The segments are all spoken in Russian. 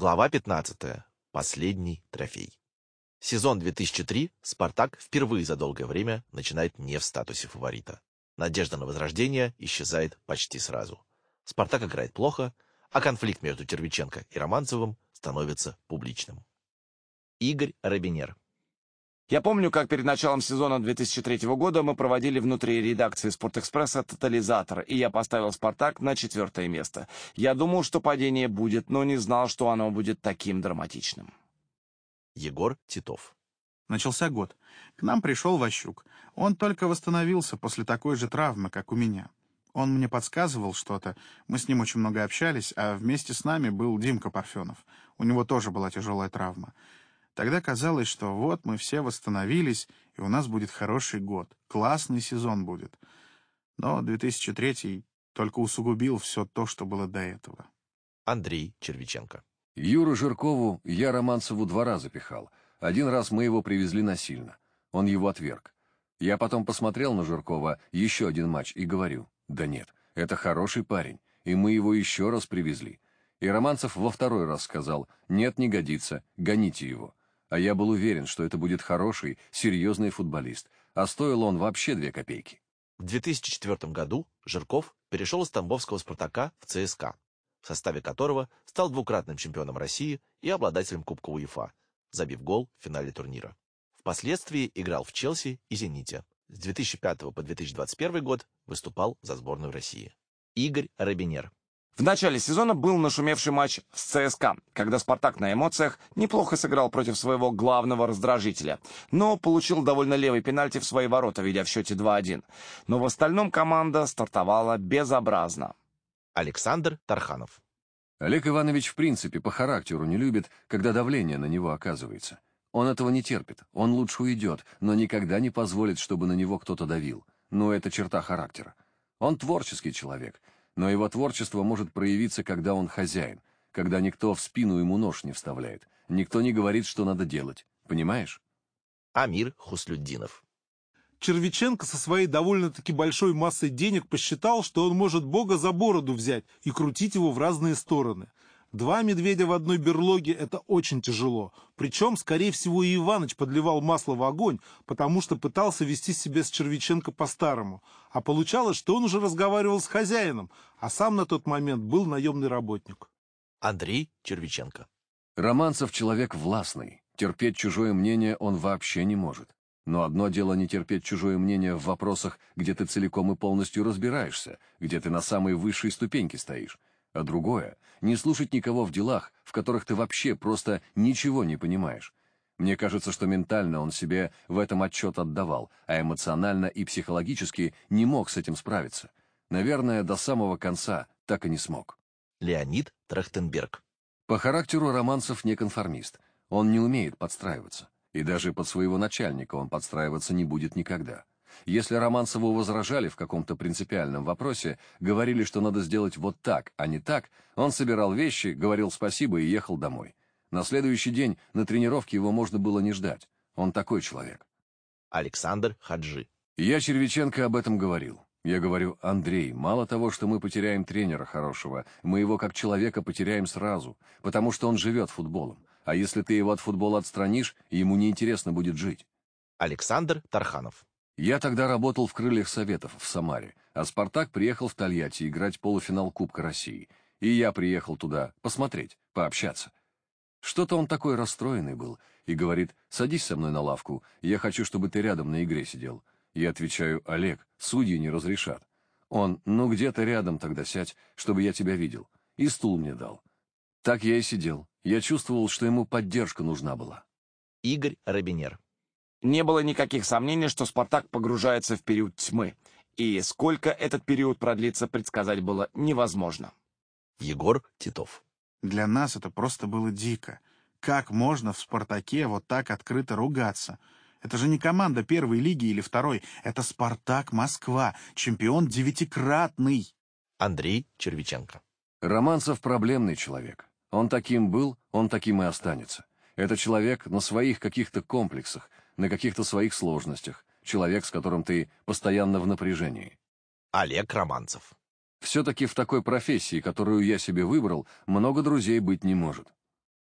Глава 15. Последний трофей. Сезон 2003 «Спартак» впервые за долгое время начинает не в статусе фаворита. Надежда на возрождение исчезает почти сразу. «Спартак» играет плохо, а конфликт между Тервиченко и Романцевым становится публичным. Игорь Робинер. Я помню, как перед началом сезона 2003 года мы проводили внутри редакции «Спортэкспресса» тотализатор, и я поставил «Спартак» на четвертое место. Я думал, что падение будет, но не знал, что оно будет таким драматичным. Егор Титов. Начался год. К нам пришел Ващук. Он только восстановился после такой же травмы, как у меня. Он мне подсказывал что-то, мы с ним очень много общались, а вместе с нами был Димка Парфенов. У него тоже была тяжелая травма. Тогда казалось, что вот мы все восстановились, и у нас будет хороший год, классный сезон будет. Но 2003 только усугубил все то, что было до этого. Андрей Червиченко. Юру Жиркову я Романцеву два раза пихал. Один раз мы его привезли насильно. Он его отверг. Я потом посмотрел на Жиркова еще один матч и говорю, да нет, это хороший парень, и мы его еще раз привезли. И Романцев во второй раз сказал, нет, не годится, гоните его. А я был уверен, что это будет хороший, серьезный футболист, а стоил он вообще две копейки. В 2004 году Жирков перешел из Тамбовского «Спартака» в ЦСКА, в составе которого стал двукратным чемпионом России и обладателем Кубка УЕФА, забив гол в финале турнира. Впоследствии играл в Челси и «Зените». С 2005 по 2021 год выступал за сборную России. Игорь Робинер. В начале сезона был нашумевший матч с ЦСКА, когда «Спартак» на эмоциях неплохо сыграл против своего главного раздражителя, но получил довольно левый пенальти в свои ворота, ведя в счете 2-1. Но в остальном команда стартовала безобразно. Александр Тарханов. Олег Иванович в принципе по характеру не любит, когда давление на него оказывается. Он этого не терпит, он лучше уйдет, но никогда не позволит, чтобы на него кто-то давил. Но это черта характера. Он творческий человек, но его творчество может проявиться, когда он хозяин, когда никто в спину ему нож не вставляет, никто не говорит, что надо делать. Понимаешь? Амир Хуслюддинов. Червиченко со своей довольно-таки большой массой денег посчитал, что он может Бога за бороду взять и крутить его в разные стороны. Два медведя в одной берлоге — это очень тяжело. Причем, скорее всего, и Иваныч подливал масло в огонь, потому что пытался вести себя с Червиченко по-старому. А получалось, что он уже разговаривал с хозяином, а сам на тот момент был наемный работник. Андрей Червиченко. Романцев человек властный. Терпеть чужое мнение он вообще не может. Но одно дело не терпеть чужое мнение в вопросах, где ты целиком и полностью разбираешься, где ты на самой высшей ступеньке стоишь а другое — не слушать никого в делах, в которых ты вообще просто ничего не понимаешь. Мне кажется, что ментально он себе в этом отчет отдавал, а эмоционально и психологически не мог с этим справиться. Наверное, до самого конца так и не смог. Леонид Трахтенберг. По характеру Романцев не конформист. Он не умеет подстраиваться. И даже под своего начальника он подстраиваться не будет никогда. Если Романцеву возражали в каком-то принципиальном вопросе, говорили, что надо сделать вот так, а не так, он собирал вещи, говорил спасибо и ехал домой. На следующий день на тренировке его можно было не ждать. Он такой человек. Александр Хаджи. Я Червиченко об этом говорил. Я говорю, Андрей, мало того, что мы потеряем тренера хорошего, мы его как человека потеряем сразу, потому что он живет футболом. А если ты его от футбола отстранишь, ему неинтересно будет жить. Александр Тарханов. Я тогда работал в крыльях Советов в Самаре, а Спартак приехал в Тольятти играть полуфинал Кубка России. И я приехал туда посмотреть, пообщаться. Что-то он такой расстроенный был и говорит: "Садись со мной на лавку, я хочу, чтобы ты рядом на игре сидел". Я отвечаю: "Олег, судьи не разрешат". Он: "Ну где-то рядом тогда сядь, чтобы я тебя видел". И стул мне дал. Так я и сидел. Я чувствовал, что ему поддержка нужна была. Игорь Робинер. Не было никаких сомнений, что «Спартак» погружается в период тьмы. И сколько этот период продлится, предсказать было невозможно. Егор Титов. Для нас это просто было дико. Как можно в «Спартаке» вот так открыто ругаться? Это же не команда первой лиги или второй. Это «Спартак Москва», чемпион девятикратный. Андрей Червиченко. Романцев проблемный человек. Он таким был, он таким и останется. Это человек на своих каких-то комплексах, на каких-то своих сложностях, человек, с которым ты постоянно в напряжении. Олег Романцев. Все-таки в такой профессии, которую я себе выбрал, много друзей быть не может.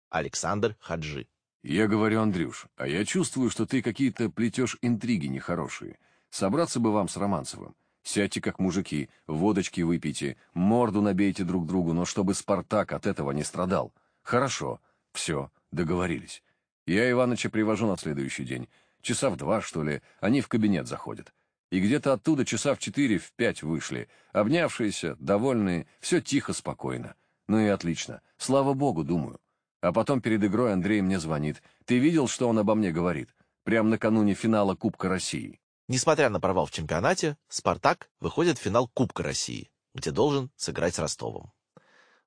Александр Хаджи. Я говорю, Андрюш, а я чувствую, что ты какие-то плетешь интриги нехорошие. Собраться бы вам с Романцевым. Сядьте как мужики, водочки выпейте, морду набейте друг другу, но чтобы Спартак от этого не страдал. Хорошо, все, договорились. Я Иваныча привожу на следующий день. Часа в два, что ли, они в кабинет заходят. И где-то оттуда часа в четыре, в пять вышли. Обнявшиеся, довольные, все тихо, спокойно. Ну и отлично. Слава богу, думаю. А потом перед игрой Андрей мне звонит. Ты видел, что он обо мне говорит? Прямо накануне финала Кубка России. Несмотря на провал в чемпионате, «Спартак» выходит в финал Кубка России, где должен сыграть с Ростовом.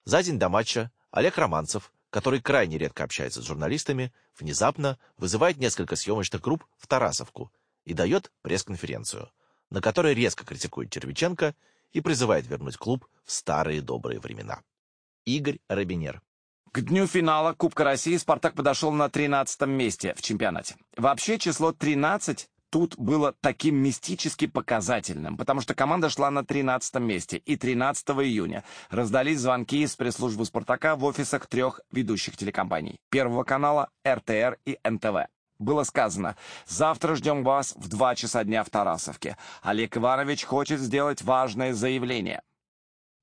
За день до матча Олег Романцев, который крайне редко общается с журналистами, внезапно вызывает несколько съемочных групп в Тарасовку и дает пресс-конференцию, на которой резко критикует Червиченко и призывает вернуть клуб в старые добрые времена. Игорь Робинер. К дню финала Кубка России «Спартак» подошел на 13 месте в чемпионате. Вообще число 13 тут было таким мистически показательным, потому что команда шла на 13 месте, и 13 июня раздались звонки из пресс-службы «Спартака» в офисах трех ведущих телекомпаний — Первого канала, РТР и НТВ. Было сказано, завтра ждем вас в 2 часа дня в Тарасовке. Олег Иванович хочет сделать важное заявление.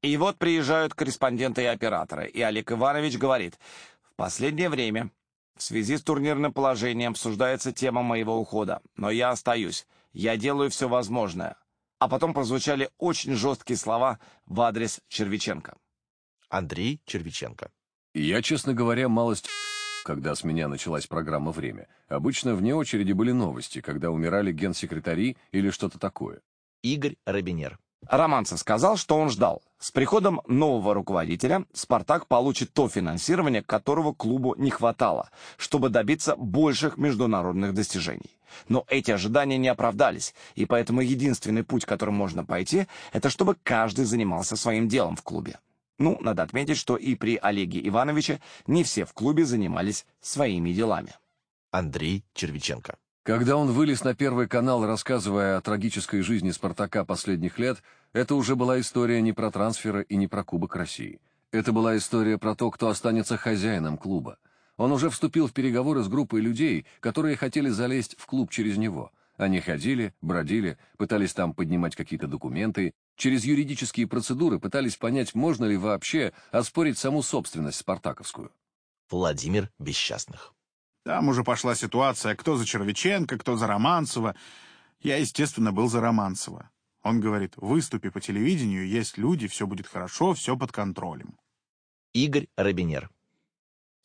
И вот приезжают корреспонденты и операторы, и Олег Иванович говорит, в последнее время в связи с турнирным положением обсуждается тема моего ухода, но я остаюсь. Я делаю все возможное. А потом прозвучали очень жесткие слова в адрес Червиченко. Андрей Червиченко. Я, честно говоря, малость когда с меня началась программа «Время». Обычно вне очереди были новости, когда умирали генсекретари или что-то такое. Игорь Робинер. Романцев сказал, что он ждал. С приходом нового руководителя «Спартак» получит то финансирование, которого клубу не хватало, чтобы добиться больших международных достижений. Но эти ожидания не оправдались, и поэтому единственный путь, которым можно пойти, это чтобы каждый занимался своим делом в клубе. Ну, надо отметить, что и при Олеге Ивановиче не все в клубе занимались своими делами. Андрей Червиченко. Когда он вылез на Первый канал, рассказывая о трагической жизни «Спартака» последних лет, это уже была история не про трансферы и не про Кубок России. Это была история про то, кто останется хозяином клуба. Он уже вступил в переговоры с группой людей, которые хотели залезть в клуб через него. Они ходили, бродили, пытались там поднимать какие-то документы, через юридические процедуры пытались понять, можно ли вообще оспорить саму собственность спартаковскую. Владимир Бесчастных. Там уже пошла ситуация, кто за Червиченко, кто за Романцева. Я, естественно, был за Романцева. Он говорит, выступи по телевидению, есть люди, все будет хорошо, все под контролем. Игорь Робинер.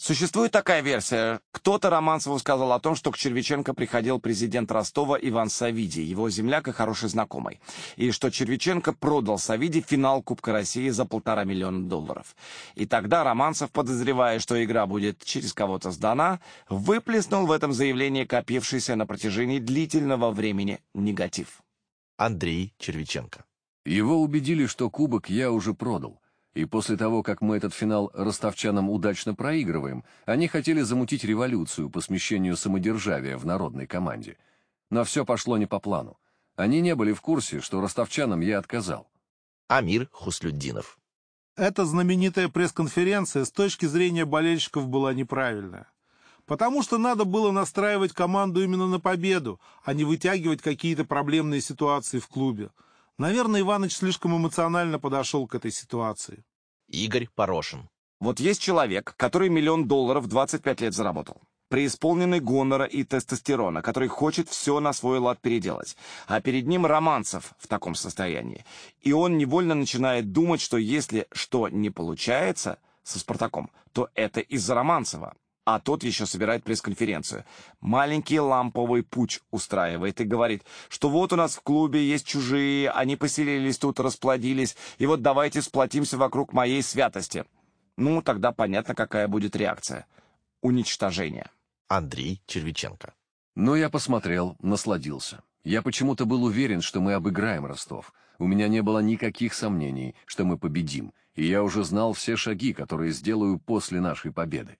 Существует такая версия. Кто-то Романцеву сказал о том, что к Червиченко приходил президент Ростова Иван Савиди, его земляк и хороший знакомый, и что Червиченко продал Савиди финал Кубка России за полтора миллиона долларов. И тогда Романцев, подозревая, что игра будет через кого-то сдана, выплеснул в этом заявлении копившийся на протяжении длительного времени негатив. Андрей Червиченко. Его убедили, что кубок я уже продал. И после того, как мы этот финал ростовчанам удачно проигрываем, они хотели замутить революцию по смещению самодержавия в народной команде. Но все пошло не по плану. Они не были в курсе, что ростовчанам я отказал. Амир Хуслюддинов. Эта знаменитая пресс-конференция с точки зрения болельщиков была неправильная. Потому что надо было настраивать команду именно на победу, а не вытягивать какие-то проблемные ситуации в клубе. Наверное, Иваныч слишком эмоционально подошел к этой ситуации. Игорь Порошин. Вот есть человек, который миллион долларов 25 лет заработал. Преисполненный гонора и тестостерона, который хочет все на свой лад переделать. А перед ним Романцев в таком состоянии. И он невольно начинает думать, что если что не получается со «Спартаком», то это из-за Романцева а тот еще собирает пресс-конференцию. Маленький ламповый путь устраивает и говорит, что вот у нас в клубе есть чужие, они поселились тут, расплодились, и вот давайте сплотимся вокруг моей святости. Ну, тогда понятно, какая будет реакция. Уничтожение. Андрей Червиченко. Но я посмотрел, насладился. Я почему-то был уверен, что мы обыграем Ростов. У меня не было никаких сомнений, что мы победим, и я уже знал все шаги, которые сделаю после нашей победы.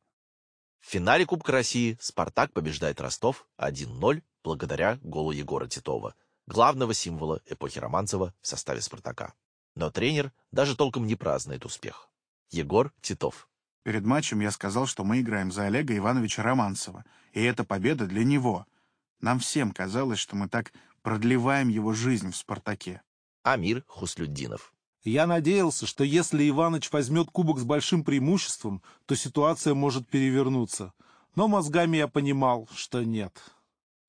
В финале Кубка России «Спартак» побеждает Ростов 1-0 благодаря голу Егора Титова, главного символа эпохи Романцева в составе «Спартака». Но тренер даже толком не празднует успех. Егор Титов. Перед матчем я сказал, что мы играем за Олега Ивановича Романцева, и это победа для него. Нам всем казалось, что мы так продлеваем его жизнь в «Спартаке». Амир Хуслюддинов. Я надеялся, что если Иваныч возьмет кубок с большим преимуществом, то ситуация может перевернуться. Но мозгами я понимал, что нет.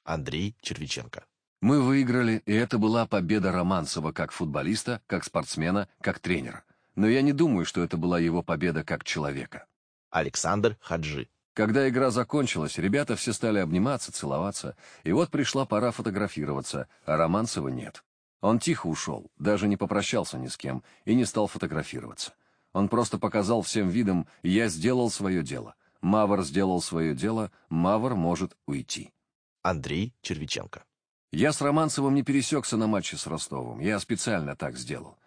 Андрей Червиченко. Мы выиграли, и это была победа Романцева как футболиста, как спортсмена, как тренера. Но я не думаю, что это была его победа как человека. Александр Хаджи. Когда игра закончилась, ребята все стали обниматься, целоваться, и вот пришла пора фотографироваться, а Романцева нет. Он тихо ушел, даже не попрощался ни с кем и не стал фотографироваться. Он просто показал всем видом «я сделал свое дело». Мавр сделал свое дело, Мавр может уйти. Андрей Червиченко. Я с Романцевым не пересекся на матче с Ростовом, я специально так сделал.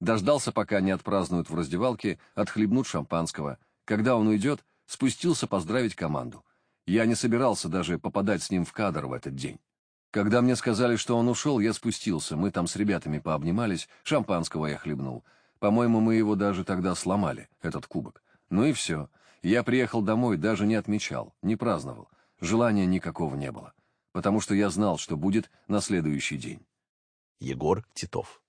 Дождался, пока не отпразднуют в раздевалке, отхлебнут шампанского. Когда он уйдет, спустился поздравить команду. Я не собирался даже попадать с ним в кадр в этот день. Когда мне сказали, что он ушел, я спустился, мы там с ребятами пообнимались, шампанского я хлебнул. По-моему, мы его даже тогда сломали, этот кубок. Ну и все. Я приехал домой, даже не отмечал, не праздновал. Желания никакого не было. Потому что я знал, что будет на следующий день. Егор Титов.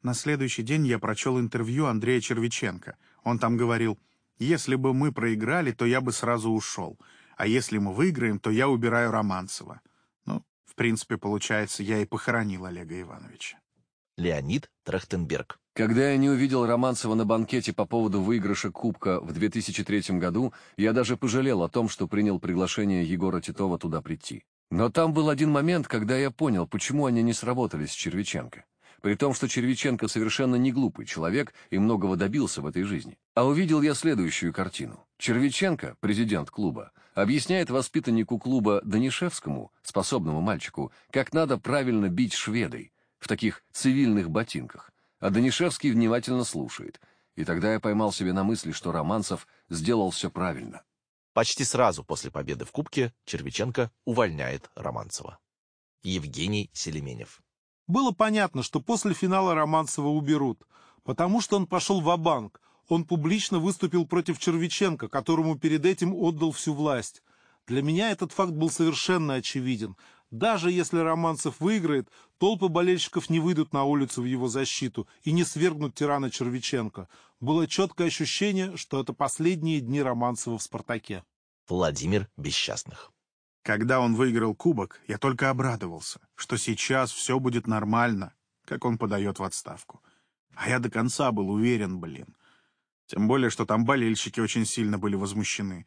На следующий день я прочел интервью Андрея Червиченко. Он там говорил, «Если бы мы проиграли, то я бы сразу ушел. А если мы выиграем, то я убираю Романцева». В принципе, получается, я и похоронил Олега Ивановича. Леонид Трахтенберг. Когда я не увидел Романцева на банкете по поводу выигрыша Кубка в 2003 году, я даже пожалел о том, что принял приглашение Егора Титова туда прийти. Но там был один момент, когда я понял, почему они не сработали с Червиченко. При том, что Червиченко совершенно не глупый человек и многого добился в этой жизни. А увидел я следующую картину. Червиченко, президент клуба, объясняет воспитаннику клуба Данишевскому, способному мальчику, как надо правильно бить шведой в таких цивильных ботинках. А Данишевский внимательно слушает. И тогда я поймал себе на мысли, что Романцев сделал все правильно. Почти сразу после победы в Кубке Червиченко увольняет Романцева. Евгений Селеменев. Было понятно, что после финала Романцева уберут, потому что он пошел в банк Он публично выступил против Червиченко, которому перед этим отдал всю власть. Для меня этот факт был совершенно очевиден. Даже если Романцев выиграет, толпы болельщиков не выйдут на улицу в его защиту и не свергнут тирана Червиченко. Было четкое ощущение, что это последние дни Романцева в «Спартаке». Владимир Бесчастных. Когда он выиграл кубок, я только обрадовался, что сейчас все будет нормально, как он подает в отставку. А я до конца был уверен, блин. Тем более, что там болельщики очень сильно были возмущены.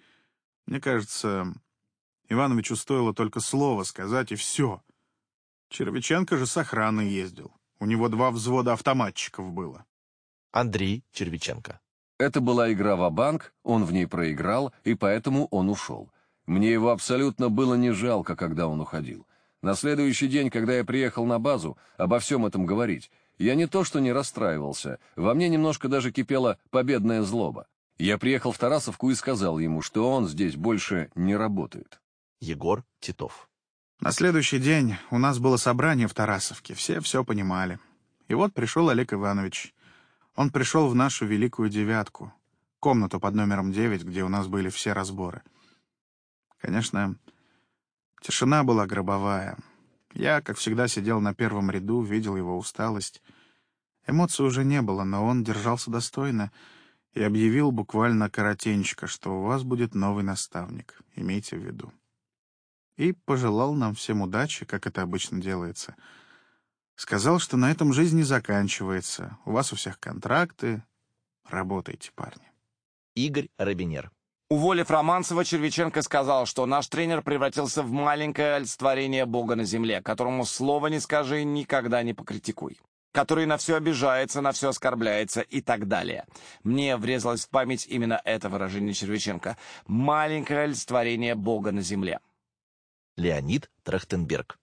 Мне кажется, Ивановичу стоило только слово сказать, и все. Червиченко же с охраной ездил. У него два взвода автоматчиков было. Андрей Червиченко. Это была игра в банк он в ней проиграл, и поэтому он ушел. Мне его абсолютно было не жалко, когда он уходил. На следующий день, когда я приехал на базу, обо всем этом говорить, я не то что не расстраивался, во мне немножко даже кипела победная злоба. Я приехал в Тарасовку и сказал ему, что он здесь больше не работает. Егор Титов. На следующий день у нас было собрание в Тарасовке, все все понимали. И вот пришел Олег Иванович. Он пришел в нашу великую девятку, комнату под номером девять, где у нас были все разборы. Конечно, тишина была гробовая. Я, как всегда, сидел на первом ряду, видел его усталость. Эмоций уже не было, но он держался достойно и объявил буквально коротенько, что у вас будет новый наставник, имейте в виду. И пожелал нам всем удачи, как это обычно делается. Сказал, что на этом жизнь не заканчивается, у вас у всех контракты, работайте, парни. Игорь Робинер. Уволив Романцева, Червиченко сказал, что наш тренер превратился в маленькое олицетворение Бога на земле, которому слова не скажи, никогда не покритикуй который на все обижается, на все оскорбляется и так далее. Мне врезалось в память именно это выражение Червиченко. «Маленькое олицетворение Бога на земле». Леонид Трахтенберг.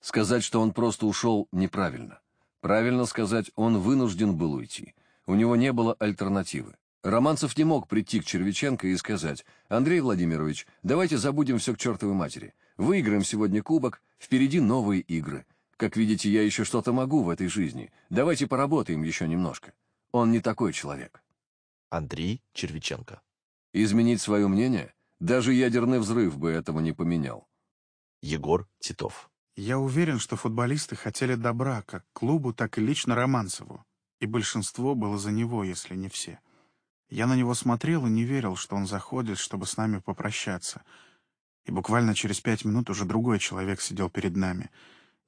Сказать, что он просто ушел, неправильно. Правильно сказать, он вынужден был уйти. У него не было альтернативы. Романцев не мог прийти к Червиченко и сказать, «Андрей Владимирович, давайте забудем все к чертовой матери. Выиграем сегодня кубок, впереди новые игры. Как видите, я еще что-то могу в этой жизни. Давайте поработаем еще немножко». Он не такой человек. Андрей Червиченко. Изменить свое мнение? Даже ядерный взрыв бы этого не поменял. Егор Титов. Я уверен, что футболисты хотели добра как клубу, так и лично Романцеву. И большинство было за него, если не все. Я на него смотрел и не верил, что он заходит, чтобы с нами попрощаться. И буквально через пять минут уже другой человек сидел перед нами.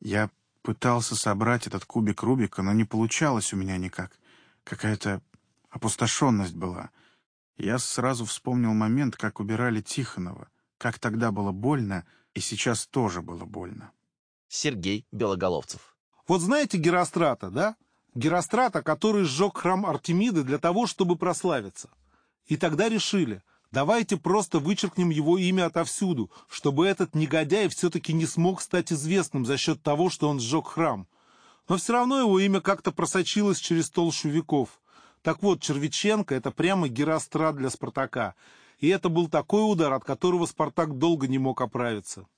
Я пытался собрать этот кубик Рубика, но не получалось у меня никак. Какая-то опустошенность была. Я сразу вспомнил момент, как убирали Тихонова, как тогда было больно, и сейчас тоже было больно. Сергей Белоголовцев. Вот знаете Герострата, да? Герострата, который сжег храм Артемиды для того, чтобы прославиться. И тогда решили, давайте просто вычеркнем его имя отовсюду, чтобы этот негодяй все-таки не смог стать известным за счет того, что он сжег храм. Но все равно его имя как-то просочилось через толщу веков. Так вот, Червиченко — это прямо Герострат для Спартака. И это был такой удар, от которого Спартак долго не мог оправиться.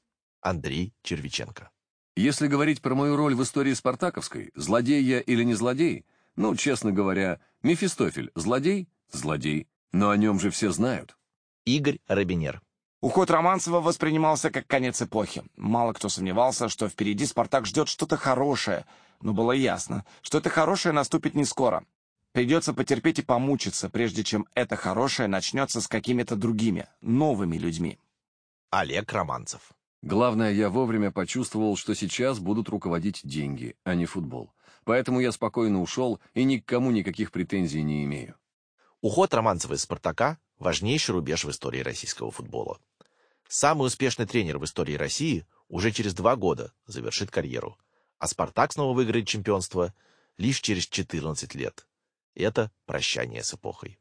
Андрей Червиченко. Если говорить про мою роль в истории спартаковской, злодей я или не злодей, ну, честно говоря, Мефистофель — злодей? Злодей. Но о нем же все знают. Игорь Робинер. Уход Романцева воспринимался как конец эпохи. Мало кто сомневался, что впереди «Спартак» ждет что-то хорошее, но было ясно, что это хорошее наступит не скоро. Придется потерпеть и помучиться, прежде чем это хорошее начнется с какими-то другими, новыми людьми. Олег Романцев. Главное, я вовремя почувствовал, что сейчас будут руководить деньги, а не футбол. Поэтому я спокойно ушел и ни к кому никаких претензий не имею. Уход Романцева из «Спартака» – важнейший рубеж в истории российского футбола. Самый успешный тренер в истории России уже через два года завершит карьеру, а «Спартак» снова выиграет чемпионство лишь через 14 лет. Это прощание с эпохой.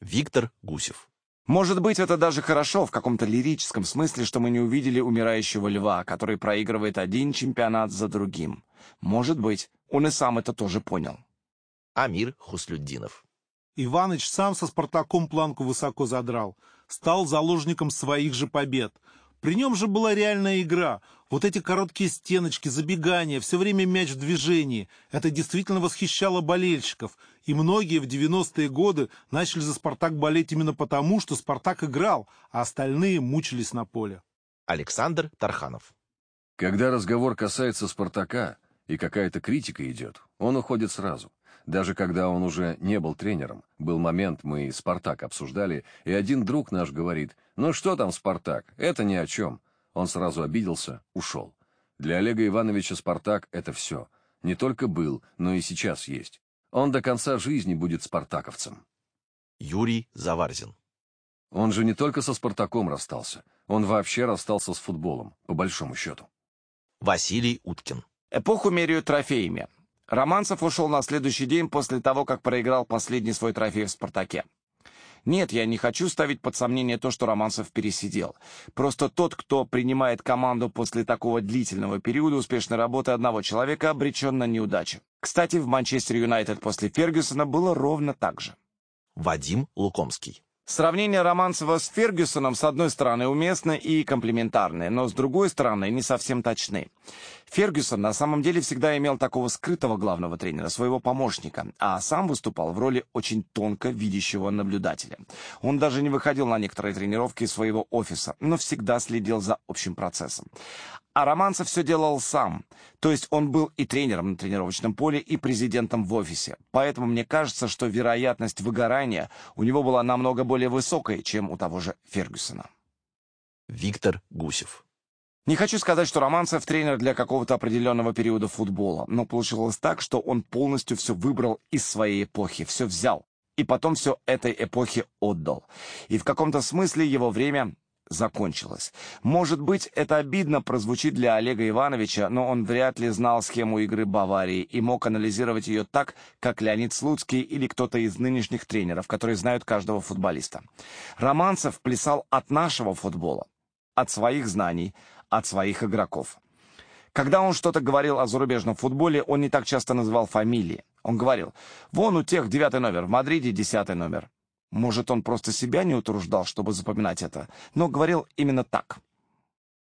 Виктор Гусев. Может быть, это даже хорошо в каком-то лирическом смысле, что мы не увидели умирающего льва, который проигрывает один чемпионат за другим. Может быть, он и сам это тоже понял. Амир Хуслюддинов. Иваныч сам со «Спартаком» планку высоко задрал. Стал заложником своих же побед. При нем же была реальная игра. Вот эти короткие стеночки, забегания, все время мяч в движении. Это действительно восхищало болельщиков. И многие в 90-е годы начали за «Спартак» болеть именно потому, что «Спартак» играл, а остальные мучились на поле. Александр Тарханов. Когда разговор касается «Спартака» и какая-то критика идет, он уходит сразу. Даже когда он уже не был тренером, был момент, мы «Спартак» обсуждали, и один друг наш говорит, «Ну что там «Спартак»? Это ни о чем». Он сразу обиделся, ушел. Для Олега Ивановича «Спартак» — это все. Не только был, но и сейчас есть. Он до конца жизни будет спартаковцем. Юрий Заварзин. Он же не только со «Спартаком» расстался. Он вообще расстался с футболом, по большому счету. Василий Уткин. Эпоху меряют трофеями. Романцев ушел на следующий день после того, как проиграл последний свой трофей в «Спартаке». Нет, я не хочу ставить под сомнение то, что Романцев пересидел. Просто тот, кто принимает команду после такого длительного периода успешной работы одного человека, обречен на неудачу. Кстати, в Манчестер Юнайтед после Фергюсона было ровно так же. Вадим Лукомский. Сравнение Романцева с Фергюсоном, с одной стороны, уместно и комплементарны, но с другой стороны, не совсем точны. Фергюсон на самом деле всегда имел такого скрытого главного тренера, своего помощника, а сам выступал в роли очень тонко видящего наблюдателя. Он даже не выходил на некоторые тренировки из своего офиса, но всегда следил за общим процессом. А Романцев все делал сам. То есть он был и тренером на тренировочном поле, и президентом в офисе. Поэтому мне кажется, что вероятность выгорания у него была намного более высокой, чем у того же Фергюсона. Виктор Гусев. Не хочу сказать, что Романцев тренер для какого-то определенного периода футбола, но получилось так, что он полностью все выбрал из своей эпохи, все взял, и потом все этой эпохе отдал. И в каком-то смысле его время закончилось. Может быть, это обидно прозвучит для Олега Ивановича, но он вряд ли знал схему игры Баварии и мог анализировать ее так, как Леонид Слуцкий или кто-то из нынешних тренеров, которые знают каждого футболиста. Романцев плясал от нашего футбола, от своих знаний, от своих игроков. Когда он что-то говорил о зарубежном футболе, он не так часто называл фамилии. Он говорил, вон у тех девятый номер, в Мадриде десятый номер. Может, он просто себя не утруждал, чтобы запоминать это, но говорил именно так.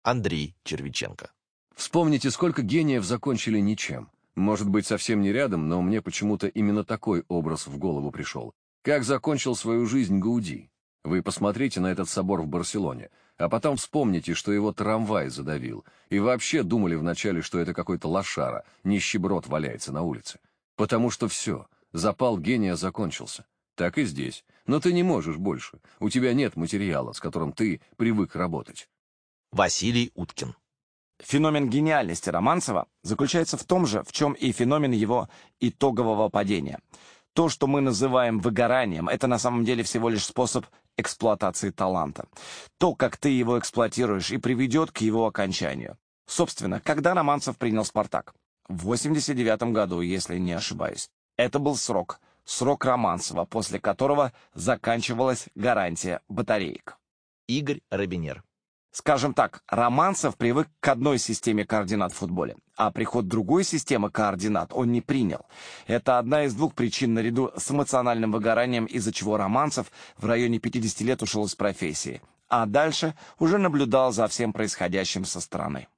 Андрей Червиченко. Вспомните, сколько гениев закончили ничем. Может быть, совсем не рядом, но мне почему-то именно такой образ в голову пришел. Как закончил свою жизнь Гауди. Вы посмотрите на этот собор в Барселоне, а потом вспомните, что его трамвай задавил, и вообще думали вначале, что это какой-то лошара, нищеброд валяется на улице. Потому что все, запал гения закончился. Так и здесь. Но ты не можешь больше. У тебя нет материала, с которым ты привык работать. Василий Уткин. Феномен гениальности Романцева заключается в том же, в чем и феномен его итогового падения. То, что мы называем выгоранием, это на самом деле всего лишь способ эксплуатации таланта. То, как ты его эксплуатируешь, и приведет к его окончанию. Собственно, когда Романцев принял «Спартак»? В 89 году, если не ошибаюсь. Это был срок. Срок Романцева, после которого заканчивалась гарантия батареек. Игорь Робинер. Скажем так, Романцев привык к одной системе координат в футболе, а приход другой системы координат он не принял. Это одна из двух причин наряду с эмоциональным выгоранием, из-за чего Романцев в районе 50 лет ушел из профессии, а дальше уже наблюдал за всем происходящим со стороны.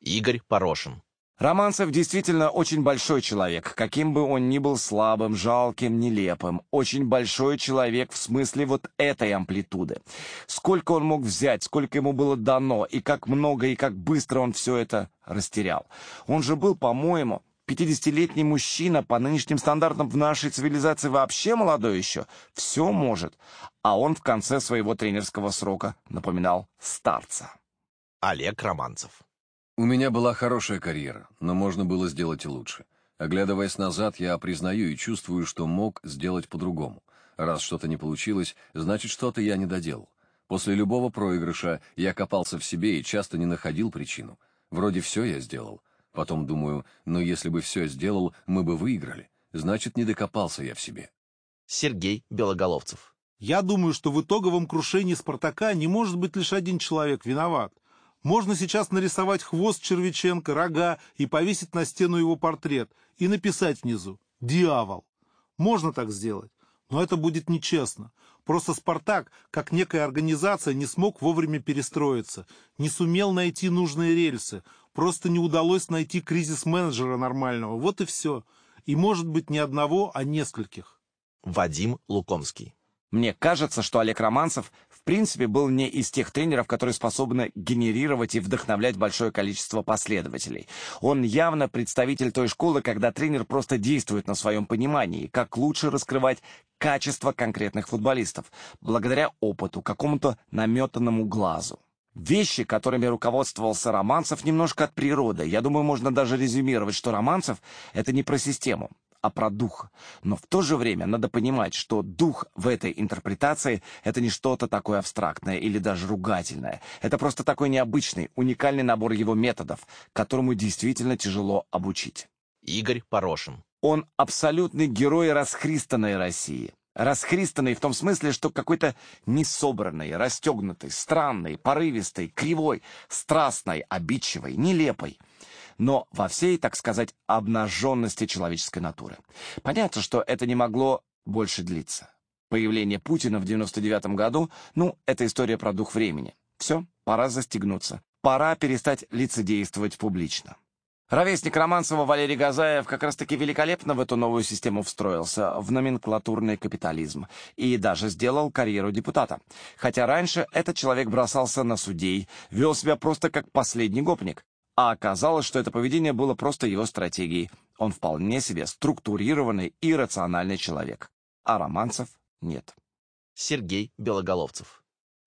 Игорь Порошин. Романцев действительно очень большой человек, каким бы он ни был слабым, жалким, нелепым. Очень большой человек в смысле вот этой амплитуды. Сколько он мог взять, сколько ему было дано, и как много и как быстро он все это растерял. Он же был, по-моему, 50-летний мужчина, по нынешним стандартам в нашей цивилизации вообще молодой еще, все может. А он в конце своего тренерского срока напоминал старца. Олег Романцев. У меня была хорошая карьера, но можно было сделать и лучше. Оглядываясь назад, я признаю и чувствую, что мог сделать по-другому. Раз что-то не получилось, значит, что-то я не доделал. После любого проигрыша я копался в себе и часто не находил причину. Вроде все я сделал. Потом думаю, ну если бы все сделал, мы бы выиграли. Значит, не докопался я в себе. Сергей Белоголовцев. Я думаю, что в итоговом крушении «Спартака» не может быть лишь один человек виноват. Можно сейчас нарисовать хвост Червиченко, рога и повесить на стену его портрет и написать внизу «Дьявол». Можно так сделать, но это будет нечестно. Просто «Спартак», как некая организация, не смог вовремя перестроиться, не сумел найти нужные рельсы, просто не удалось найти кризис-менеджера нормального. Вот и все. И может быть не одного, а нескольких. Вадим Лукомский. Мне кажется, что Олег Романцев в принципе был не из тех тренеров, которые способны генерировать и вдохновлять большое количество последователей. Он явно представитель той школы, когда тренер просто действует на своем понимании, как лучше раскрывать качество конкретных футболистов, благодаря опыту, какому-то наметанному глазу. Вещи, которыми руководствовался Романцев, немножко от природы. Я думаю, можно даже резюмировать, что Романцев — это не про систему а про дух. Но в то же время надо понимать, что дух в этой интерпретации — это не что-то такое абстрактное или даже ругательное. Это просто такой необычный, уникальный набор его методов, которому действительно тяжело обучить. Игорь Порошин. Он абсолютный герой расхристанной России. Расхристанный в том смысле, что какой-то несобранный, расстегнутый, странный, порывистый, кривой, страстной, обидчивой, нелепой — но во всей, так сказать, обнаженности человеческой натуры. Понятно, что это не могло больше длиться. Появление Путина в 99 году, ну, это история про дух времени. Все, пора застегнуться. Пора перестать лицедействовать публично. Ровесник Романцева Валерий Газаев как раз-таки великолепно в эту новую систему встроился, в номенклатурный капитализм, и даже сделал карьеру депутата. Хотя раньше этот человек бросался на судей, вел себя просто как последний гопник. А оказалось, что это поведение было просто его стратегией. Он вполне себе структурированный и рациональный человек. А романцев нет. Сергей Белоголовцев.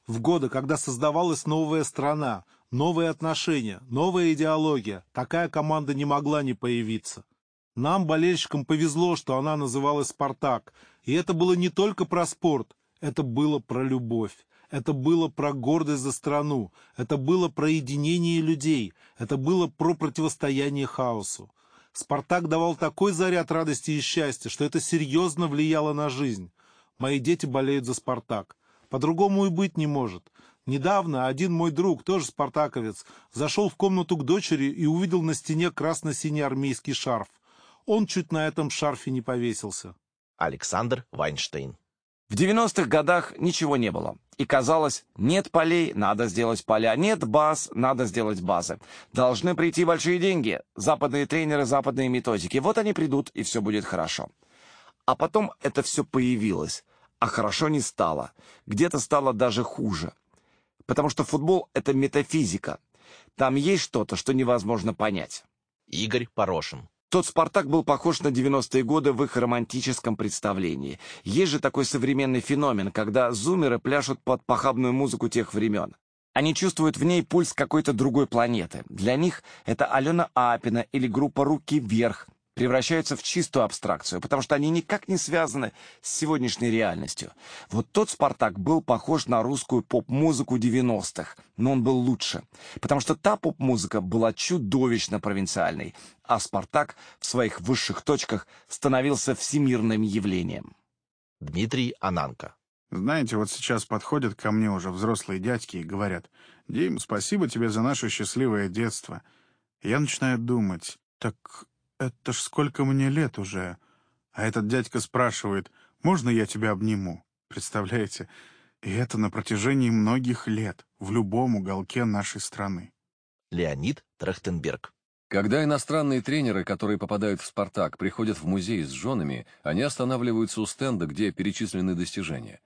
В годы, когда создавалась новая страна, новые отношения, новая идеология, такая команда не могла не появиться. Нам, болельщикам, повезло, что она называлась «Спартак». И это было не только про спорт, это было про любовь. Это было про гордость за страну, это было про единение людей, это было про противостояние хаосу. Спартак давал такой заряд радости и счастья, что это серьезно влияло на жизнь. Мои дети болеют за Спартак. По-другому и быть не может. Недавно один мой друг, тоже спартаковец, зашел в комнату к дочери и увидел на стене красно-синий армейский шарф. Он чуть на этом шарфе не повесился. Александр Вайнштейн. В 90-х годах ничего не было. И казалось, нет полей, надо сделать поля, нет баз, надо сделать базы. Должны прийти большие деньги, западные тренеры, западные методики. Вот они придут, и все будет хорошо. А потом это все появилось. а хорошо не стало. Где-то стало даже хуже. Потому что футбол — это метафизика. Там есть что-то, что невозможно понять. Игорь Порошин. Тот «Спартак» был похож на 90-е годы в их романтическом представлении. Есть же такой современный феномен, когда зумеры пляшут под похабную музыку тех времен. Они чувствуют в ней пульс какой-то другой планеты. Для них это Алена Апина или группа «Руки вверх», превращаются в чистую абстракцию, потому что они никак не связаны с сегодняшней реальностью. Вот тот «Спартак» был похож на русскую поп-музыку 90-х, но он был лучше, потому что та поп-музыка была чудовищно провинциальной, а «Спартак» в своих высших точках становился всемирным явлением. Дмитрий Ананко. Знаете, вот сейчас подходят ко мне уже взрослые дядьки и говорят, «Дим, спасибо тебе за наше счастливое детство». я начинаю думать, так это ж сколько мне лет уже. А этот дядька спрашивает, можно я тебя обниму? Представляете? И это на протяжении многих лет, в любом уголке нашей страны. Леонид Трахтенберг. Когда иностранные тренеры, которые попадают в «Спартак», приходят в музей с женами, они останавливаются у стенда, где перечислены достижения.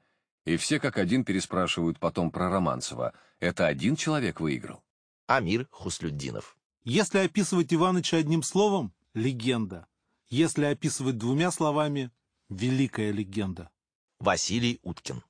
И все как один переспрашивают потом про Романцева. Это один человек выиграл? Амир Хуслюддинов. Если описывать Иваныча одним словом, легенда. Если описывать двумя словами, великая легенда. Василий Уткин.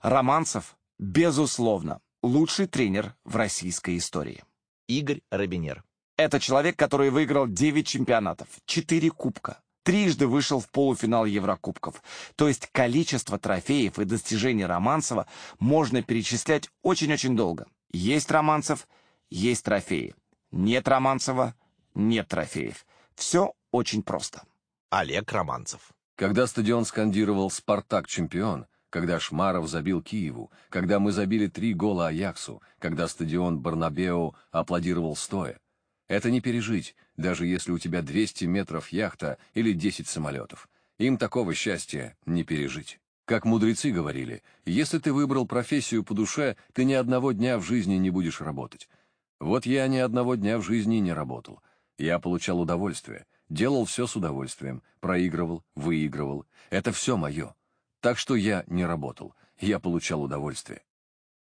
Романцев, безусловно, лучший тренер в российской истории. Игорь Робинер. Это человек, который выиграл 9 чемпионатов, 4 кубка, трижды вышел в полуфинал Еврокубков. То есть количество трофеев и достижений Романцева можно перечислять очень-очень долго. Есть Романцев, есть трофеи. Нет Романцева, нет трофеев. Все очень просто. Олег Романцев. Когда стадион скандировал «Спартак чемпион», когда Шмаров забил Киеву, когда мы забили три гола Аяксу, когда стадион Барнабеу аплодировал стоя. Это не пережить, даже если у тебя 200 метров яхта или 10 самолетов. Им такого счастья не пережить. Как мудрецы говорили, если ты выбрал профессию по душе, ты ни одного дня в жизни не будешь работать. Вот я ни одного дня в жизни не работал. Я получал удовольствие, делал все с удовольствием, проигрывал, выигрывал. Это все мое. Так что я не работал, я получал удовольствие.